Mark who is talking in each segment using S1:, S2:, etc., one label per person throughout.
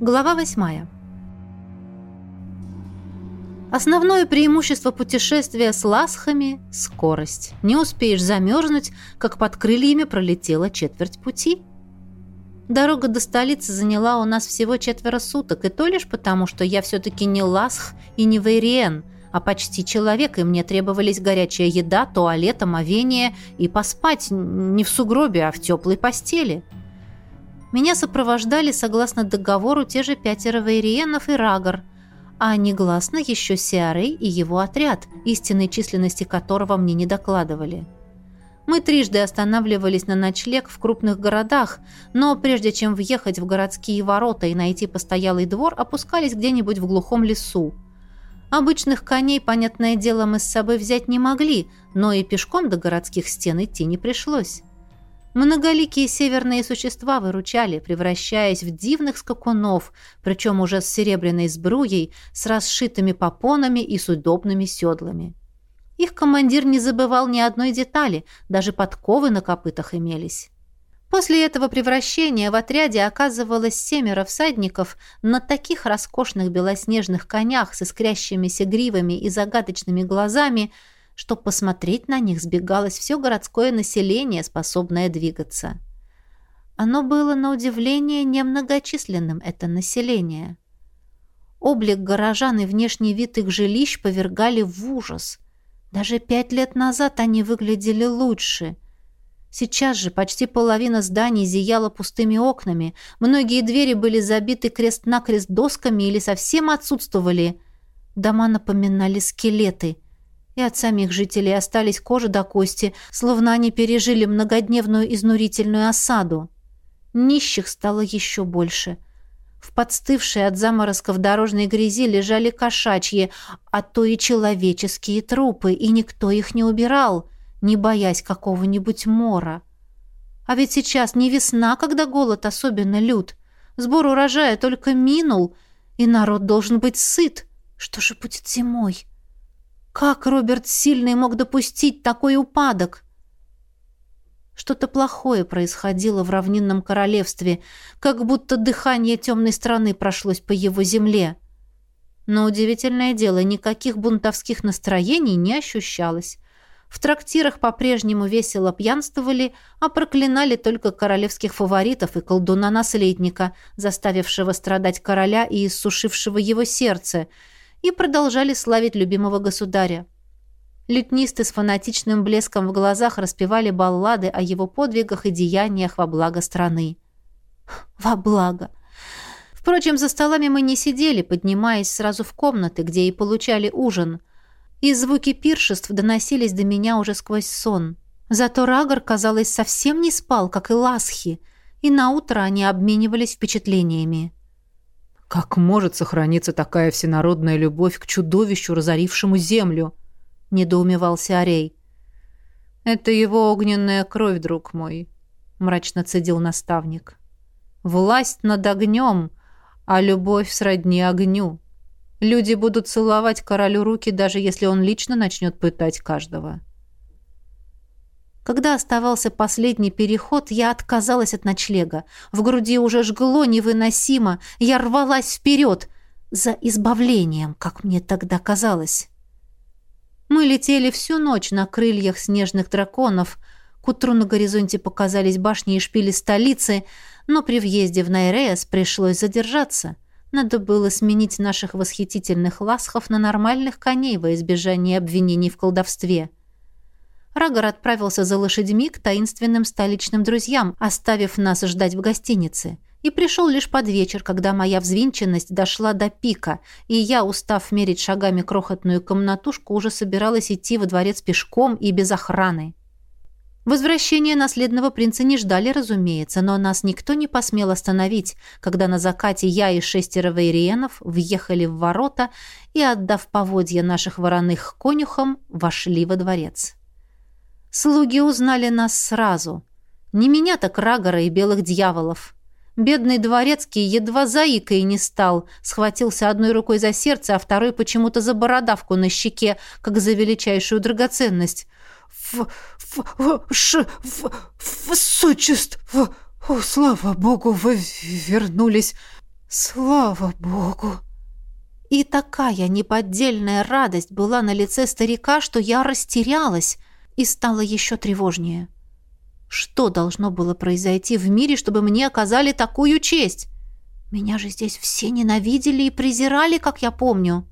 S1: Глава восьмая. Основное преимущество путешествия с ласхами – скорость. Не успеешь замерзнуть, как под крыльями пролетела четверть пути. Дорога до столицы заняла у нас всего четверо суток, и то лишь потому, что я все-таки не ласх и не вейриен, а почти человек, и мне требовались горячая еда, туалет, омовение и поспать не в сугробе, а в теплой постели. Меня сопровождали, согласно договору, те же пятеро вейриенов и рагор – а негласно еще Сиарей и его отряд, истинной численности которого мне не докладывали. Мы трижды останавливались на ночлег в крупных городах, но прежде чем въехать в городские ворота и найти постоялый двор, опускались где-нибудь в глухом лесу. Обычных коней, понятное дело, мы с собой взять не могли, но и пешком до городских стен идти не пришлось. Многоликие северные существа выручали, превращаясь в дивных скакунов, причем уже с серебряной сбруей, с расшитыми попонами и с удобными седлами. Их командир не забывал ни одной детали, даже подковы на копытах имелись. После этого превращения в отряде оказывалось семеро всадников на таких роскошных белоснежных конях с искрящимися гривами и загадочными глазами – что посмотреть на них сбегалось все городское население, способное двигаться. Оно было, на удивление, немногочисленным, это население. Облик горожан и внешний вид их жилищ повергали в ужас. Даже пять лет назад они выглядели лучше. Сейчас же почти половина зданий зияла пустыми окнами, многие двери были забиты крест-накрест досками или совсем отсутствовали. Дома напоминали скелеты – и от самих жителей остались кожа до кости, словно они пережили многодневную изнурительную осаду. Нищих стало еще больше. В подстывшей от заморозков дорожной грязи лежали кошачьи, а то и человеческие трупы, и никто их не убирал, не боясь какого-нибудь мора. А ведь сейчас не весна, когда голод особенно лют. Сбор урожая только минул, и народ должен быть сыт. Что же будет зимой? Как Роберт Сильный мог допустить такой упадок? Что-то плохое происходило в равнинном королевстве, как будто дыхание темной страны прошлось по его земле. Но удивительное дело, никаких бунтовских настроений не ощущалось. В трактирах по-прежнему весело пьянствовали, а проклинали только королевских фаворитов и колдуна-наследника, заставившего страдать короля и иссушившего его сердце – и продолжали славить любимого государя. Лютнисты с фанатичным блеском в глазах распевали баллады о его подвигах и деяниях во благо страны. Во благо! Впрочем, за столами мы не сидели, поднимаясь сразу в комнаты, где и получали ужин. И звуки пиршеств доносились до меня уже сквозь сон. Зато Рагор, казалось, совсем не спал, как и Ласхи, и наутро они обменивались впечатлениями.
S2: Как может сохраниться такая всенародная любовь к чудовищу, разорившему землю? недоумевался Арей. Это его огненная кровь, друг мой, мрачно цедил наставник. Власть над огнем, а любовь сродни огню. Люди будут целовать королю руки, даже если он лично начнет пытать каждого.
S1: Когда оставался последний переход, я отказалась от ночлега. В груди уже жгло невыносимо. Я рвалась вперед. За избавлением, как мне тогда казалось. Мы летели всю ночь на крыльях снежных драконов. К утру на горизонте показались башни и шпили столицы, но при въезде в Найреас пришлось задержаться. Надо было сменить наших восхитительных ласхов на нормальных коней во избежание обвинений в колдовстве. — Рагор отправился за лошадьми к таинственным столичным друзьям, оставив нас ждать в гостинице. И пришел лишь под вечер, когда моя взвинченность дошла до пика, и я, устав мерить шагами крохотную комнатушку, уже собиралась идти во дворец пешком и без охраны. Возвращение наследного принца не ждали, разумеется, но нас никто не посмел остановить, когда на закате я и шестеро вейриенов въехали в ворота и, отдав поводья наших вороных конюхам, вошли во дворец. Слуги узнали нас сразу. Не меня, так Рагора и белых дьяволов. Бедный дворецкий едва заикой не стал, схватился одной рукой за сердце, а второй почему-то за бородавку на щеке, как за величайшую драгоценность. «В... в... ваше... в... высочество! О, слава богу, вы вернулись!
S2: Слава богу!
S1: И такая неподдельная радость была на лице старика, что я растерялась и стала еще тревожнее. Что должно было произойти в мире, чтобы мне оказали такую честь? Меня же здесь все ненавидели и презирали, как я помню.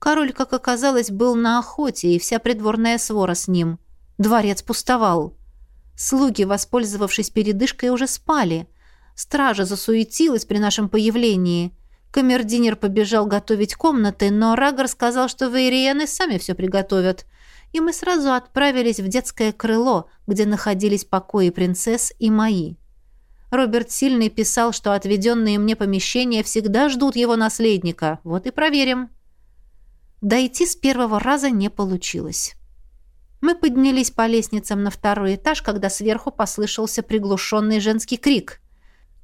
S1: Король, как оказалось, был на охоте, и вся придворная свора с ним. Дворец пустовал. Слуги, воспользовавшись передышкой, уже спали. Стража засуетилась при нашем появлении. Камердинер побежал готовить комнаты, но Рагор сказал, что вейриены сами все приготовят — и мы сразу отправились в детское крыло, где находились покои принцесс и мои. Роберт Сильный писал, что отведенные мне помещения всегда ждут его наследника. Вот и проверим. Дойти с первого раза не получилось. Мы поднялись по лестницам на второй этаж, когда сверху послышался приглушенный женский крик.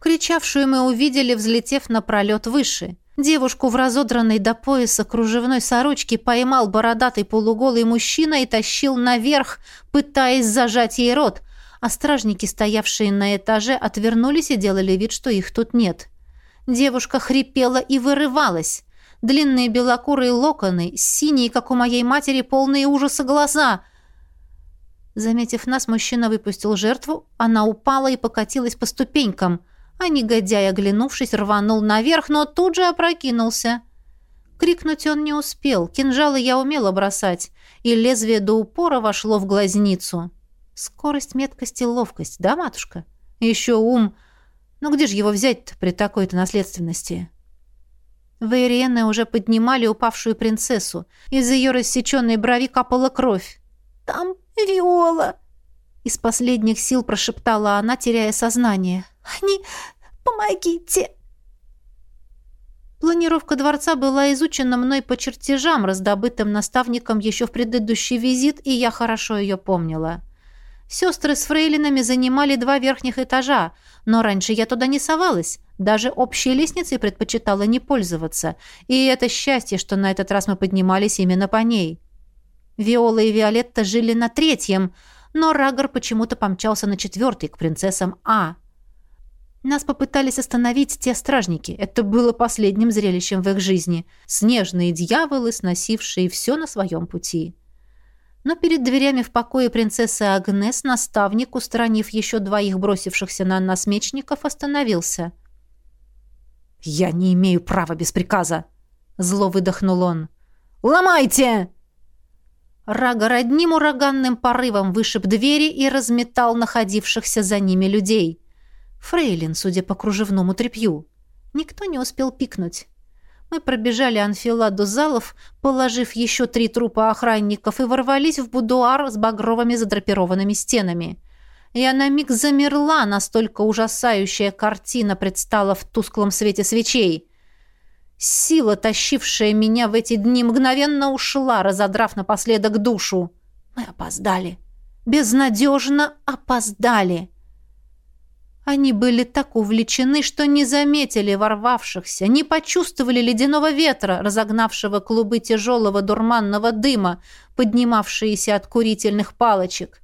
S1: Кричавшую мы увидели, взлетев на пролет выше. Девушку в разодранной до пояса кружевной сорочке поймал бородатый полуголый мужчина и тащил наверх, пытаясь зажать ей рот, а стражники, стоявшие на этаже, отвернулись и делали вид, что их тут нет. Девушка хрипела и вырывалась. Длинные белокурые локоны, синие, как у моей матери, полные ужаса глаза. Заметив нас, мужчина выпустил жертву, она упала и покатилась по ступенькам – а негодяй, оглянувшись, рванул наверх, но тут же опрокинулся. Крикнуть он не успел, кинжалы я умела бросать, и лезвие до упора вошло в глазницу. Скорость, меткость и ловкость, да, матушка? Еще ум. Ну где же его взять при такой-то наследственности? Вейриены уже поднимали упавшую принцессу. Из ее рассеченной брови капала кровь. «Там Виола!» Из последних сил прошептала она, теряя сознание. «Они... Помогите!» Планировка дворца была изучена мной по чертежам, раздобытым наставником еще в предыдущий визит, и я хорошо ее помнила. Сестры с фрейлинами занимали два верхних этажа, но раньше я туда не совалась, даже общей лестницей предпочитала не пользоваться, и это счастье, что на этот раз мы поднимались именно по ней. Виола и Виолетта жили на третьем, но Рагор почему-то помчался на четвертый, к принцессам А. Нас попытались остановить те стражники. Это было последним зрелищем в их жизни. Снежные дьяволы, сносившие все на своем пути. Но перед дверями в покое принцессы Агнес наставник, устранив еще двоих бросившихся на нас мечников, остановился. «Я не имею права без приказа!» Зло выдохнул он. «Ломайте!» Рагор одним ураганным порывом вышиб двери и разметал находившихся за ними людей. Фрейлин, судя по кружевному тряпью. Никто не успел пикнуть. Мы пробежали анфиладу залов, положив еще три трупа охранников, и ворвались в будуар с багровыми задрапированными стенами. Я на миг замерла, настолько ужасающая картина предстала в тусклом свете свечей. Сила, тащившая меня в эти дни, мгновенно ушла, разодрав напоследок душу. Мы опоздали. Безнадежно опоздали. Они были так увлечены, что не заметили ворвавшихся, не почувствовали ледяного ветра, разогнавшего клубы тяжелого дурманного дыма, поднимавшиеся от курительных палочек.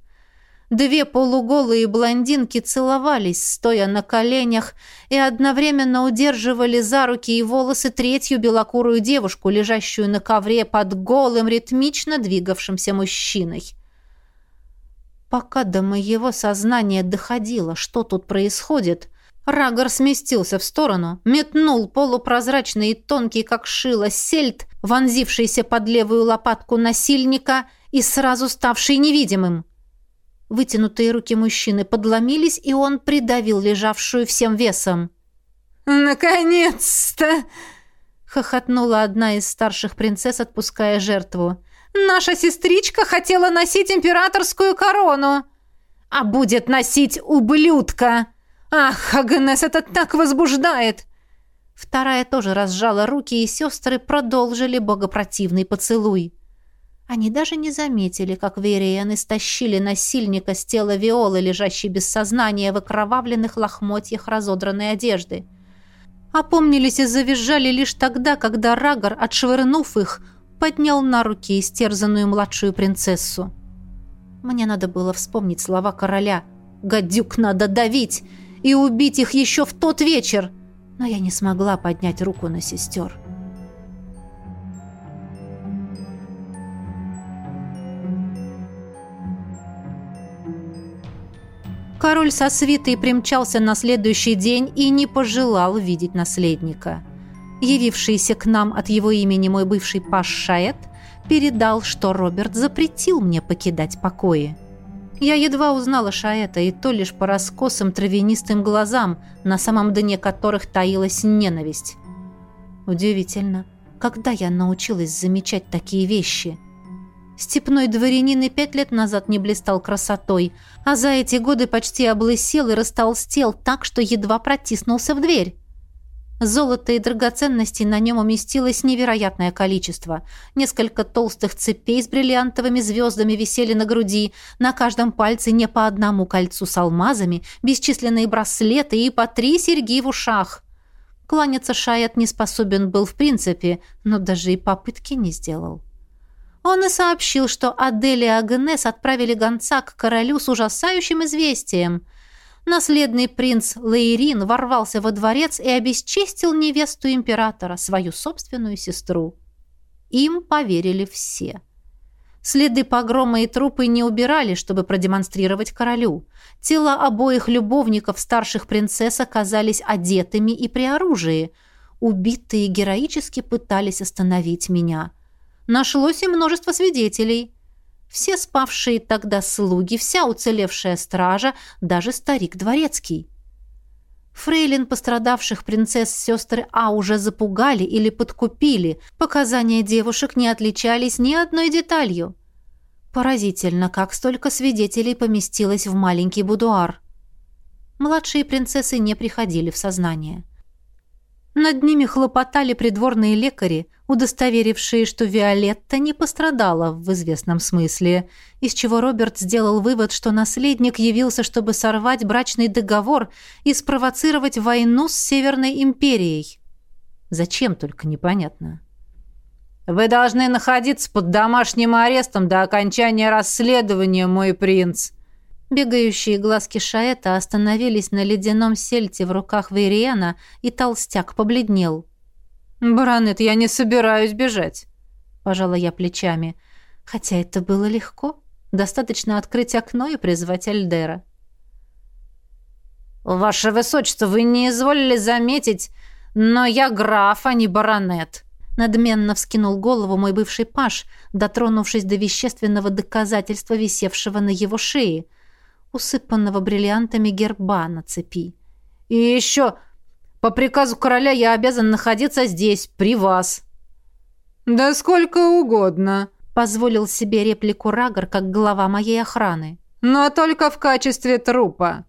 S1: Две полуголые блондинки целовались, стоя на коленях, и одновременно удерживали за руки и волосы третью белокурую девушку, лежащую на ковре под голым, ритмично двигавшимся мужчиной. Пока до моего сознания доходило, что тут происходит, Рагор сместился в сторону, метнул полупрозрачный и тонкий, как шило, сельд, вонзившийся под левую лопатку насильника и сразу ставший невидимым. Вытянутые руки мужчины подломились, и он придавил лежавшую всем весом.
S2: «Наконец-то!» — хохотнула одна из старших принцесс, отпуская жертву. «Наша сестричка хотела носить императорскую корону!» «А будет носить ублюдка!» «Ах, Агнес, это так возбуждает!»
S1: Вторая тоже разжала руки, и сестры продолжили богопротивный поцелуй. Они даже не заметили, как Вериен истощили насильника с тела Виолы, лежащей без сознания в окровавленных лохмотьях разодранной одежды. Опомнились и завизжали лишь тогда, когда Рагор, отшвырнув их, поднял на руки истерзанную младшую принцессу. Мне надо было вспомнить слова короля «Гадюк надо давить!» и убить их еще в тот вечер. но я не смогла поднять руку на сестер. Король со свитой примчался на следующий день и не пожелал видеть наследника. Явившийся к нам от его имени мой бывший паш Шаэт передал, что Роберт запретил мне покидать покои. Я едва узнала Шаэта, и то лишь по раскосым травянистым глазам, на самом дне которых таилась ненависть. Удивительно, когда я научилась замечать такие вещи – Степной дворянин и пять лет назад не блистал красотой, а за эти годы почти облысел и растолстел так, что едва протиснулся в дверь. Золота и драгоценностей на нем уместилось невероятное количество. Несколько толстых цепей с бриллиантовыми звездами висели на груди, на каждом пальце не по одному кольцу с алмазами, бесчисленные браслеты и по три серьги в ушах. Кланяться Шаят не способен был в принципе, но даже и попытки не сделал. Он и сообщил, что Адель и Агнес отправили гонца к королю с ужасающим известием. Наследный принц Лейрин ворвался во дворец и обесчестил невесту императора, свою собственную сестру. Им поверили все. Следы погрома и трупы не убирали, чтобы продемонстрировать королю. Тела обоих любовников старших принцесс оказались одетыми и при оружии. Убитые героически пытались остановить меня – нашлось и множество свидетелей. Все спавшие тогда слуги, вся уцелевшая стража, даже старик дворецкий. Фрейлин пострадавших принцесс сестры А уже запугали или подкупили. Показания девушек не отличались ни одной деталью. Поразительно, как столько свидетелей поместилось в маленький будуар. Младшие принцессы не приходили в сознание. Над ними хлопотали придворные лекари, удостоверившие, что Виолетта не пострадала в известном смысле, из чего Роберт сделал вывод, что наследник явился, чтобы сорвать брачный договор и спровоцировать войну с Северной империей. Зачем только непонятно. «Вы должны находиться под домашним арестом до окончания расследования, мой принц», Бегающие глазки Шаэта остановились на ледяном сельте в руках Вериена, и толстяк побледнел. «Баронет, я не собираюсь бежать», — пожала я плечами. Хотя это было легко. Достаточно открыть окно и призвать Альдера. «Ваше высочество, вы не изволили заметить, но я граф, а не баронет», Надменно вскинул голову мой бывший паш, дотронувшись до вещественного доказательства, висевшего на его шее — усыпанного бриллиантами герба на цепи. «И еще, по приказу короля я обязан находиться здесь, при вас». «Да сколько угодно», — позволил себе реплику Рагор, как глава моей охраны. «Но только в качестве трупа».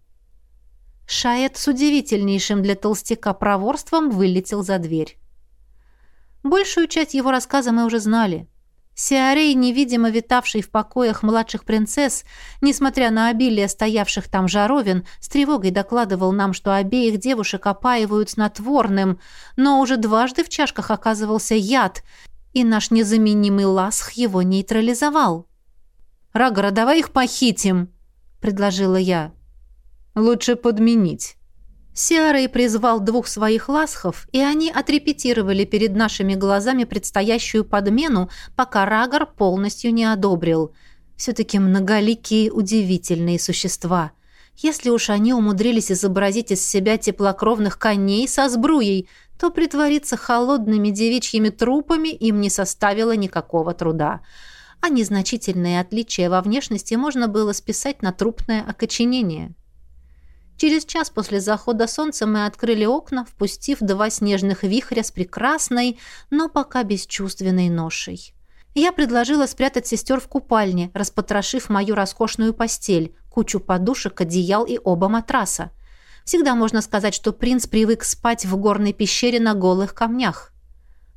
S1: Шаэт с удивительнейшим для толстяка проворством вылетел за дверь. Большую часть его рассказа мы уже знали. Сиарей, невидимо витавший в покоях младших принцесс, несмотря на обилие стоявших там жаровин, с тревогой докладывал нам, что обеих девушек опаивают снотворным, но уже дважды в чашках оказывался яд, и наш незаменимый ласх его нейтрализовал. «Рагора, давай их похитим», — предложила я. «Лучше подменить». Сиарой призвал двух своих ласхов, и они отрепетировали перед нашими глазами предстоящую подмену, пока Рагор полностью не одобрил. Все-таки многоликие удивительные существа. Если уж они умудрились изобразить из себя теплокровных коней со сбруей, то притвориться холодными девичьими трупами им не составило никакого труда. А незначительные отличия во внешности можно было списать на трупное окоченение. Через час после захода солнца мы открыли окна, впустив два снежных вихря с прекрасной, но пока бесчувственной ношей. Я предложила спрятать сестер в купальне, распотрошив мою роскошную постель, кучу подушек, одеял и оба матраса. Всегда можно сказать, что принц привык спать в горной пещере на голых камнях.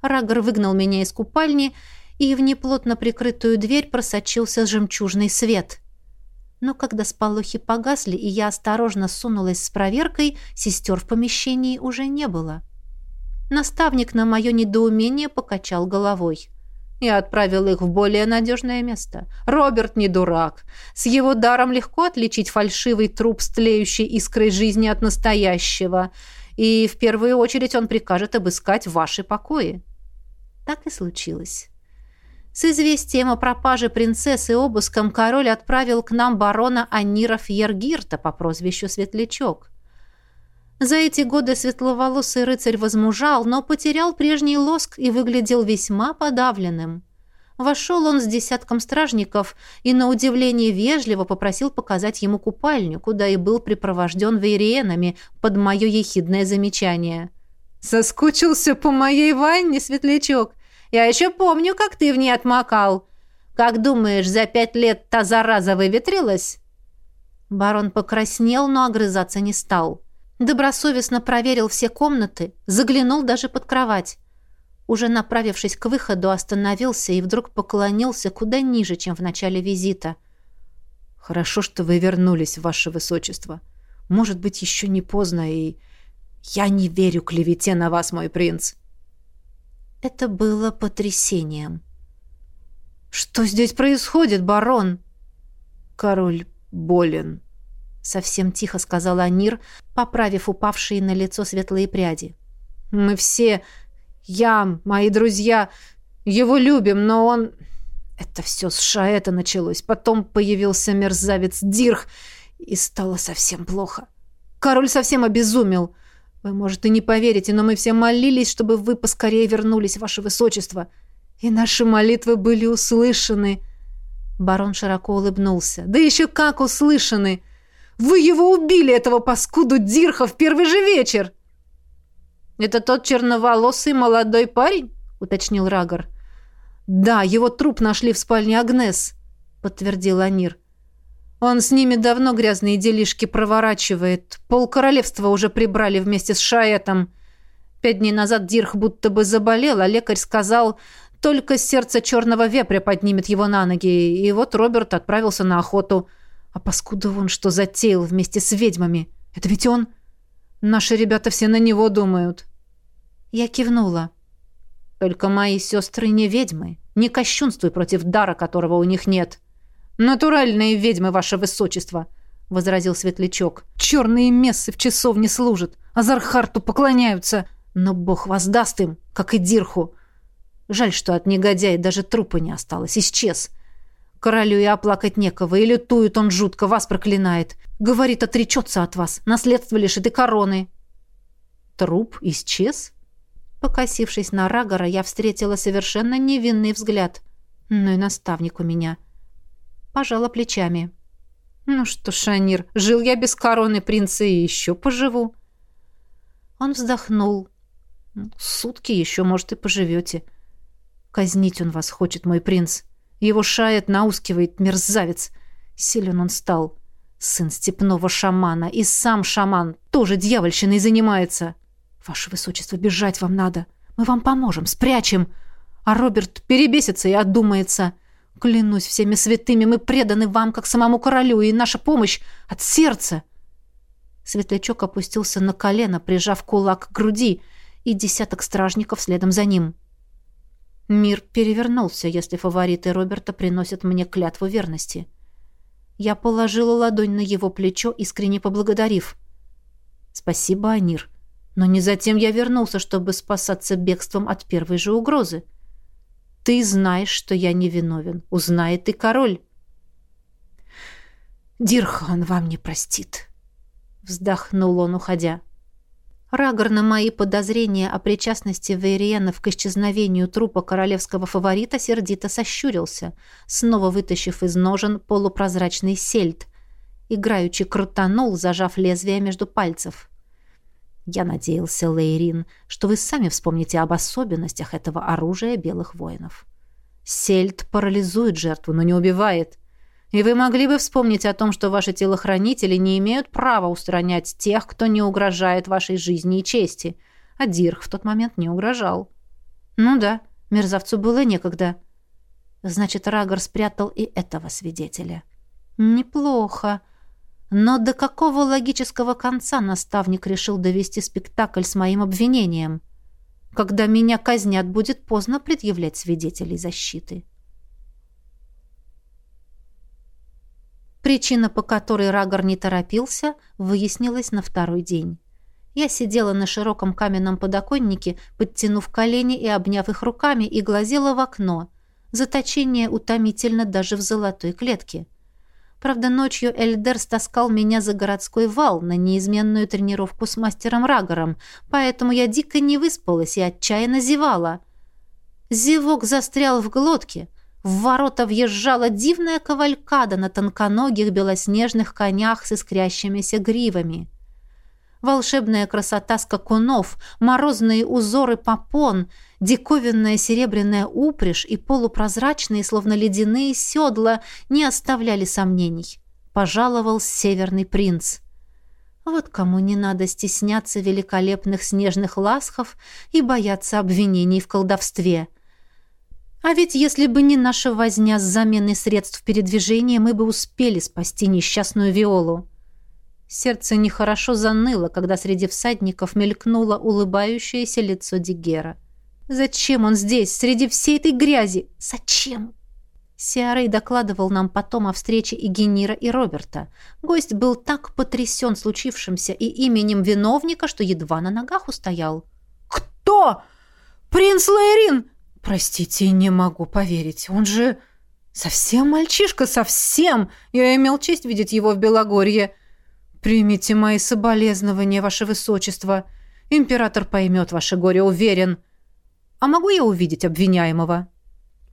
S1: Рагор выгнал меня из купальни, и в неплотно прикрытую дверь просочился жемчужный свет — но когда сполохи погасли, и я осторожно сунулась с проверкой, сестер в помещении уже не было. Наставник на мое недоумение покачал головой. Я отправил их в более надежное место. Роберт не дурак. С его даром легко отличить фальшивый труп с тлеющей искрой жизни от настоящего. и в первую очередь он прикажет обыскать ваши покои». Так и случилось. С известием о пропаже принцессы и обыском король отправил к нам барона Анира Фьергирта по прозвищу Светлячок. За эти годы светловолосый рыцарь возмужал, но потерял прежний лоск и выглядел весьма подавленным. Вошел он с десятком стражников и, на удивление вежливо, попросил показать ему купальню, куда и был припровожден вейриенами под мое ехидное замечание. «Соскучился по моей ванне, светлячок!» Я еще помню, как ты в ней отмокал. Как думаешь, за пять лет та зараза выветрилась?» Барон покраснел, но огрызаться не стал. Добросовестно проверил все комнаты, заглянул даже под кровать. Уже направившись к выходу, остановился и вдруг поклонился куда ниже, чем в начале визита.
S2: «Хорошо, что вы вернулись, ваше высочество. Может быть, еще не поздно, и... Я не верю клевете на вас, мой принц!»
S1: Это было потрясением.
S2: «Что здесь происходит, барон?» «Король болен», — совсем тихо сказал Анир, поправив упавшие на лицо светлые пряди. «Мы все, я, мои друзья, его любим, но он...» Это все с Шаэта началось. Потом появился мерзавец Дирх, и стало совсем плохо. Король совсем обезумел. Вы, может, и не поверите, но мы все молились, чтобы вы поскорее вернулись, ваше высочество. И наши молитвы были услышаны. Барон широко улыбнулся. Да еще как услышаны! Вы его убили, этого паскуду Дирха, в первый же вечер! Это тот черноволосый молодой парень? уточнил Рагор. Да, его труп нашли в спальне Агнес, подтвердил Анир. Он с ними давно грязные делишки проворачивает. Пол королевства уже прибрали вместе с Шаэтом. Пять дней назад Дирх будто бы заболел, а лекарь сказал, только сердце черного вепря поднимет его на ноги. И вот Роберт отправился на охоту. А паскуда он что затеял вместе с ведьмами? Это ведь он... Наши ребята все на него думают. Я кивнула. Только мои сестры не ведьмы. Не кощунствуй против дара, которого у них нет. — «Натуральные ведьмы, ваше высочество!» — возразил Светлячок. «Черные мессы в часовне служат, а Зархарту поклоняются, но бог воздаст им, как и Дирху. Жаль, что от негодяя даже трупа не осталось, исчез. Королю и оплакать некого, и лютует он жутко, вас проклинает. Говорит, отречется от вас, наследство лишит и короны». «Труп исчез?» Покосившись на Рагора, я встретила совершенно невинный взгляд. Ну и наставник у меня — пожала плечами. «Ну что, Шанир, жил я без короны принца и еще поживу». Он вздохнул. «Ну, «Сутки еще, может, и поживете. Казнить он вас хочет, мой принц. Его шает, наускивает, мерзавец. Силен он стал. Сын степного шамана. И сам шаман тоже дьявольщиной занимается. Ваше высочество, бежать вам надо. Мы вам поможем, спрячем. А Роберт перебесится и отдумается». Клянусь всеми святыми, мы преданы вам, как самому королю, и наша помощь от сердца. Светлячок опустился на колено, прижав кулак к груди, и десяток стражников следом за ним. Мир перевернулся, если фавориты Роберта приносят мне клятву верности. Я положила ладонь на его плечо, искренне поблагодарив. «Спасибо, Анир. Но не затем я вернулся, чтобы спасаться бегством от первой же угрозы. Ты знаешь, что я невиновен. Узнает и король. Дирхан вам не простит. Вздохнул он, уходя. Рагор на мои подозрения о причастности Вейриенов к исчезновению трупа королевского фаворита сердито сощурился, снова вытащив из ножен полупрозрачный сельд. Играючи крутанул, зажав лезвие между пальцев. Я надеялся, Лейрин, что вы сами вспомните об особенностях этого оружия белых воинов. Сельд парализует жертву, но не убивает. И вы могли бы вспомнить о том, что ваши телохранители не имеют права устранять тех, кто не угрожает вашей жизни и чести. А Дирх в тот момент не угрожал. Ну да, мерзавцу было некогда. Значит, Рагор спрятал и этого свидетеля. Неплохо. Но до какого логического конца наставник решил довести спектакль с моим обвинением? Когда меня казнят, будет поздно предъявлять свидетелей защиты. Причина, по которой Рагор не торопился, выяснилась на второй день.
S1: Я сидела на широком каменном подоконнике, подтянув колени и обняв их руками, и глазела в окно. Заточение утомительно даже в золотой клетке. Правда, ночью Эльдер стаскал меня за городской вал на неизменную тренировку с мастером Рагором, поэтому я дико не выспалась и отчаянно зевала. Зевок застрял в глотке. В ворота въезжала дивная кавалькада на тонконогих белоснежных конях с искрящимися гривами волшебная красота скакунов, морозные узоры попон, диковинная серебряная упряжь и полупрозрачные, словно ледяные седла, не оставляли сомнений. Пожаловал северный принц. Вот кому не надо стесняться великолепных снежных ласхов и бояться обвинений в колдовстве. А ведь если бы не наша возня с заменой средств передвижения, мы бы успели спасти несчастную Виолу. Сердце нехорошо заныло, когда среди всадников мелькнуло улыбающееся лицо Дигера. «Зачем он здесь, среди всей этой грязи? Зачем?» Сиарей докладывал нам потом о встрече и Генира, и Роберта. Гость был так потрясен случившимся и именем виновника, что едва на ногах устоял.
S2: «Кто? Принц Лейрин?» «Простите, не могу поверить. Он же совсем мальчишка, совсем! Я имел честь видеть его в Белогорье». «Примите мои соболезнования, ваше высочество. Император поймет ваше горе, уверен. А могу я увидеть обвиняемого?»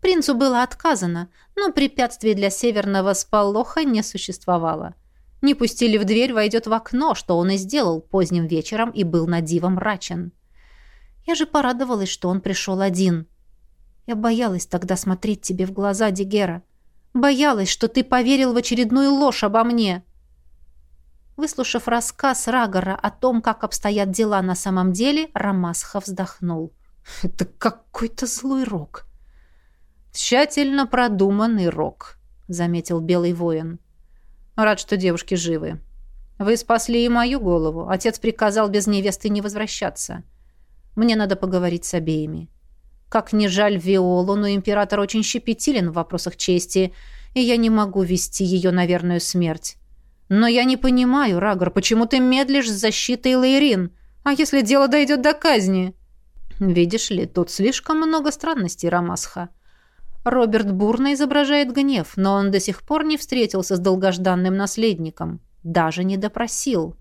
S1: Принцу было отказано, но препятствий для северного сполоха не существовало. Не пустили в дверь, войдет в окно, что он и сделал поздним вечером и был на диво мрачен. Я же порадовалась, что он пришел один. Я боялась тогда смотреть тебе в глаза, Дигера. Боялась, что ты поверил в очередную ложь обо мне. Выслушав рассказ Рагора о том, как обстоят дела на самом деле, Рамасха вздохнул.
S2: «Это какой-то злой рок». «Тщательно продуманный рок», — заметил Белый воин. «Рад, что девушки живы. Вы спасли и мою голову. Отец приказал без невесты не возвращаться. Мне надо поговорить с обеими. Как ни жаль Виолу, но император очень щепетилен в вопросах чести, и я не могу вести ее на верную смерть. «Но я не понимаю, Рагор, почему ты медлишь с защитой Лейрин? А если дело дойдет до казни?» «Видишь ли, тут слишком много странностей, Рамасха. Роберт бурно изображает гнев, но он до сих пор не встретился с долгожданным наследником. Даже не допросил.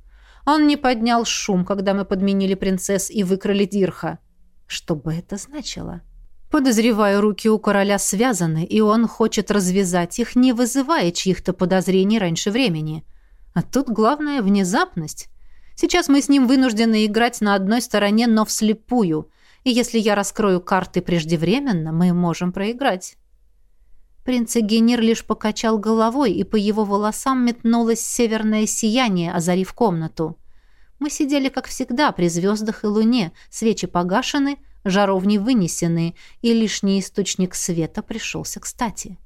S2: Он не поднял шум, когда мы подменили принцесс и выкрали Дирха. Что бы это значило?» Подозреваю, руки у короля связаны, и он хочет развязать их, не вызывая чьих-то подозрений раньше времени. А тут главное — внезапность. Сейчас мы с ним вынуждены играть на одной стороне, но вслепую. И если я раскрою карты преждевременно, мы можем проиграть. Принц Эгенир лишь покачал головой, и по его волосам метнулось северное сияние, озарив комнату. Мы сидели, как всегда, при звездах и луне, свечи погашены, жаровни вынесены, и лишний источник света пришелся кстати.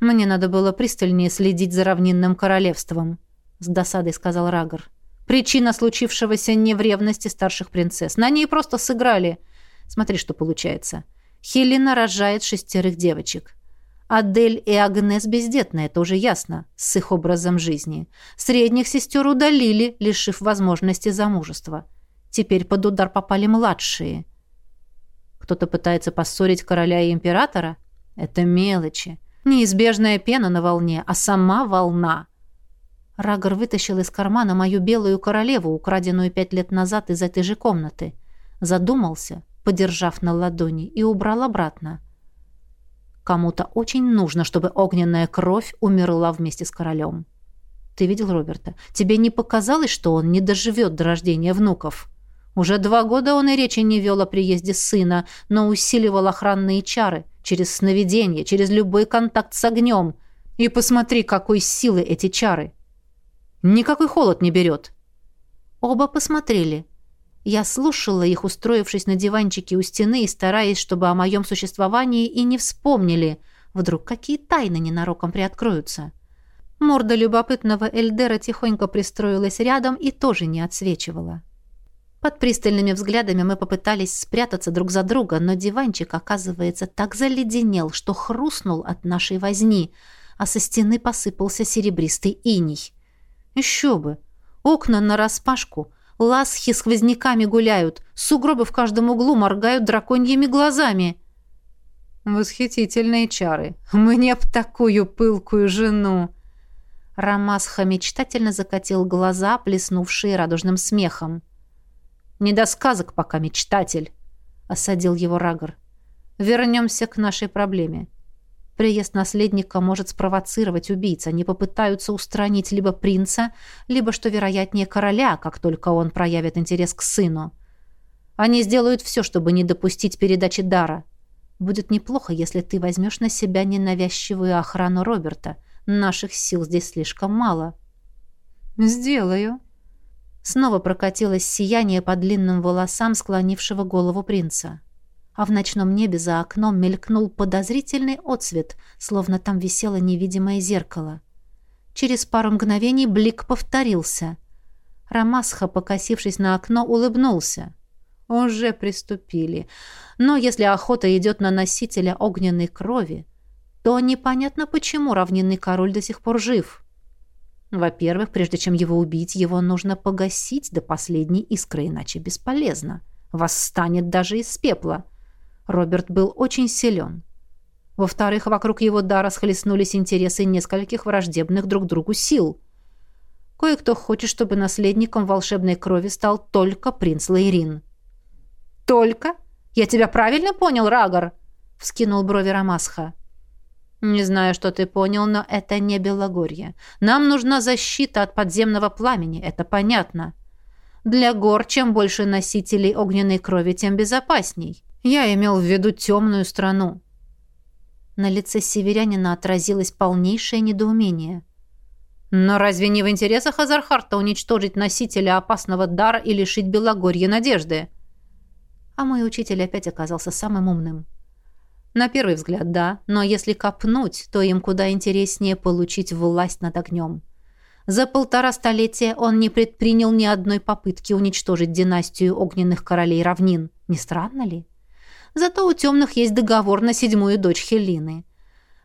S2: «Мне надо было пристальнее следить за равнинным королевством», — с досадой сказал Рагор. «Причина случившегося не в ревности старших принцесс. На ней просто сыграли. Смотри, что получается. Хелена рожает шестерых девочек. Адель и Агнес бездетны, это уже ясно, с их образом жизни. Средних сестер удалили, лишив возможности замужества. Теперь под удар попали младшие. Кто-то пытается поссорить короля и императора? Это мелочи. Неизбежная пена на волне, а сама волна. Рагор вытащил из кармана мою белую королеву, украденную пять лет назад из этой же комнаты. Задумался, подержав на ладони, и убрал обратно. Кому-то очень нужно, чтобы огненная кровь умерла вместе с королем. Ты видел Роберта? Тебе не показалось, что он не доживет до рождения внуков?» Уже два года он и речи не вел о приезде сына, но усиливал охранные чары через сновидение, через любой контакт с огнем. И посмотри, какой силы эти чары. Никакой холод не берет. Оба посмотрели. Я слушала их, устроившись на диванчике у стены и стараясь, чтобы о моем существовании и не вспомнили. Вдруг какие тайны ненароком приоткроются. Морда любопытного Эльдера тихонько пристроилась рядом и тоже не отсвечивала. Под пристальными взглядами мы попытались спрятаться друг за друга, но диванчик, оказывается, так заледенел, что хрустнул от нашей возни, а со стены посыпался серебристый иней. Еще бы! Окна нараспашку,
S1: Ласхи сквозняками гуляют, сугробы в каждом углу моргают драконьими глазами.
S2: Восхитительные чары. Мне б такую пылкую жену.
S1: Рамасха мечтательно закатил глаза, плеснувшие радужным смехом. «Не до сказок пока, мечтатель», — осадил его Рагор. «Вернемся к нашей проблеме. Приезд наследника может спровоцировать убийц. Они попытаются устранить либо принца, либо, что вероятнее, короля, как только он проявит интерес к сыну. Они сделают все, чтобы не допустить передачи дара. Будет неплохо, если ты возьмешь на себя ненавязчивую охрану Роберта. Наших сил здесь слишком мало».
S2: «Сделаю».
S1: Снова прокатилось сияние по длинным волосам склонившего голову принца а в ночном небе за окном мелькнул подозрительный отсвет, словно там висело невидимое зеркало. Через пару мгновений блик повторился. Рамасха, покосившись на окно, улыбнулся. Уже приступили. Но если охота идет на носителя огненной крови, то непонятно, почему равнинный король до сих пор жив. Во-первых, прежде чем его убить, его нужно погасить до последней искры, иначе бесполезно. Восстанет даже из пепла. Роберт был очень силен. Во-вторых, вокруг его дара схлестнулись интересы нескольких враждебных друг другу сил. Кое-кто хочет, чтобы наследником волшебной крови стал только принц Лейрин. «Только? Я тебя правильно понял, Рагор?» — вскинул брови Рамасха. «Не знаю, что ты понял, но это не Белогорье. Нам нужна защита от подземного пламени, это понятно. Для гор чем больше носителей огненной крови, тем безопасней. Я имел в виду темную страну. На лице северянина отразилось полнейшее недоумение. Но разве не в интересах Азархарта уничтожить носителя опасного дара и лишить Белогорья надежды? А мой учитель опять оказался самым умным. На первый взгляд, да, но если копнуть, то им куда интереснее получить власть над огнем. За полтора столетия он не предпринял ни одной попытки уничтожить династию огненных королей равнин. Не странно ли? Зато у темных есть договор на седьмую дочь Хелины.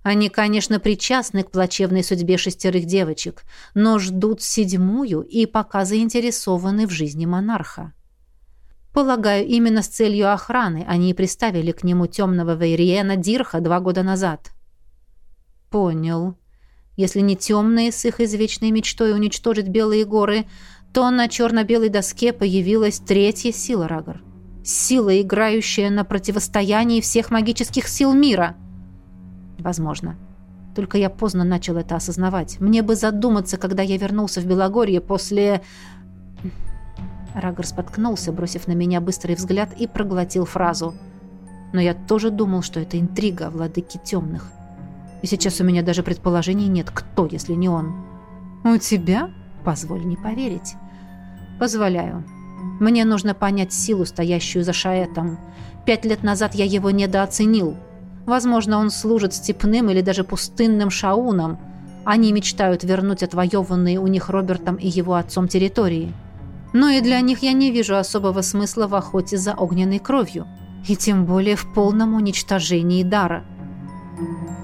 S1: Они, конечно, причастны к плачевной судьбе шестерых девочек, но ждут седьмую и пока заинтересованы в жизни монарха. Полагаю, именно с целью охраны они и приставили к нему темного Вейриена Дирха два года назад. Понял. Если не темные с их извечной мечтой уничтожить белые горы, то на черно-белой доске появилась третья сила Рагор сила, играющая на противостоянии всех магических сил мира. Возможно. Только я поздно начал это осознавать. Мне бы задуматься, когда я вернулся в Белогорье после... Рагор споткнулся, бросив на меня быстрый взгляд и проглотил фразу. Но я тоже думал, что это интрига владыки темных. И сейчас у меня даже предположений нет, кто, если не он. «У тебя?» «Позволь не поверить». «Позволяю. Мне нужно понять силу, стоящую за Шаэтом. Пять лет назад я его недооценил. Возможно, он служит степным или даже пустынным шауном. Они мечтают вернуть отвоеванные у них Робертом и его отцом территории. Но и для них я не вижу особого смысла в охоте за огненной кровью. И тем более в полном уничтожении дара. Thank you.